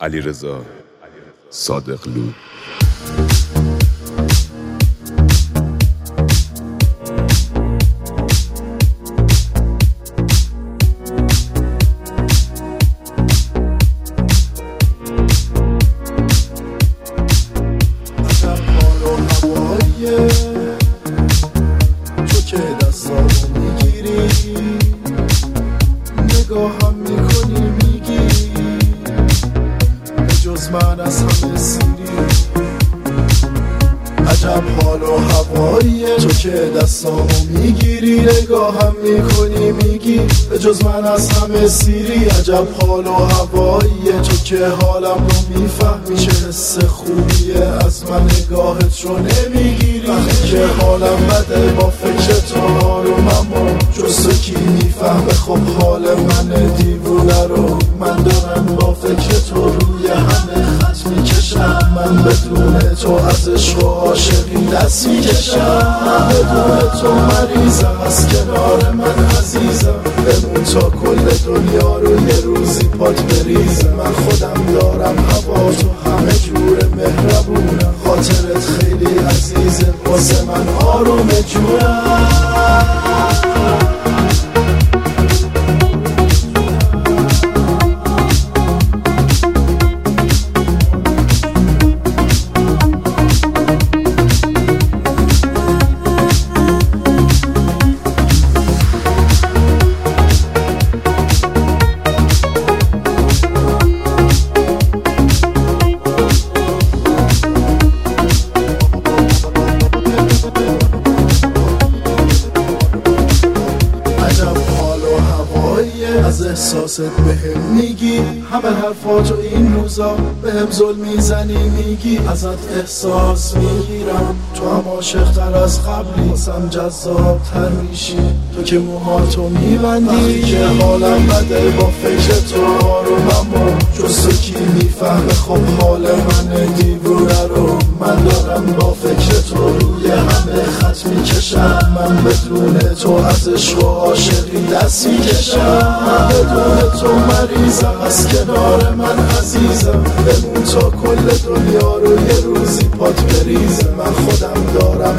علیرضا صادقلو عجب حال جز من از همه سیری عجب حال و هواییه. تو که دستامو می‌گیری نگاهم می‌کنی میگی به جز من از همه سیری. عجب حال و هواییه. تو که حالم رو می‌فهمی چه حس خوبیه. از من نگاهت رو نمی‌گیری. که حالم بده با فکر تو آرومم و جز تو کی می‌فهمه؟ خب حال من دیوونه رو من دارم با فکر تو روی همه خط می‌کشم من بدون تو از عشق و عاشقی دست می‌کشم من بدون تو مریضم از کنار من عزیزم. بمون تا کل دنیا رو یه روزی پات بریزم. من خودم دارم هوا تو همه جور مهربونم. خاطرت خیلی عزیزه واسه من آروم جونم احساست بهم میگی. همه حرفاتو این روزا بهم ظلم می‌زنی میگی. ازت احساس می‌گیرم. تو هم عاشقتر از قبلی. واسم جذاب تر میشی. تو که موهاتو میبندی. که حالم بده با فکر تو آرومم و جز کی می‌فهمه؟ خب حال من دیوونه رو من دارم با فکر تو روی همه خط می‌کشم. من بدون تو از عشق و عاشقی دست می‌کشم. من بدون تو مریضم. از کنار من عزیزم. بمون تا کل دنیا رو یه روزی پات بریزم. من خودم دارم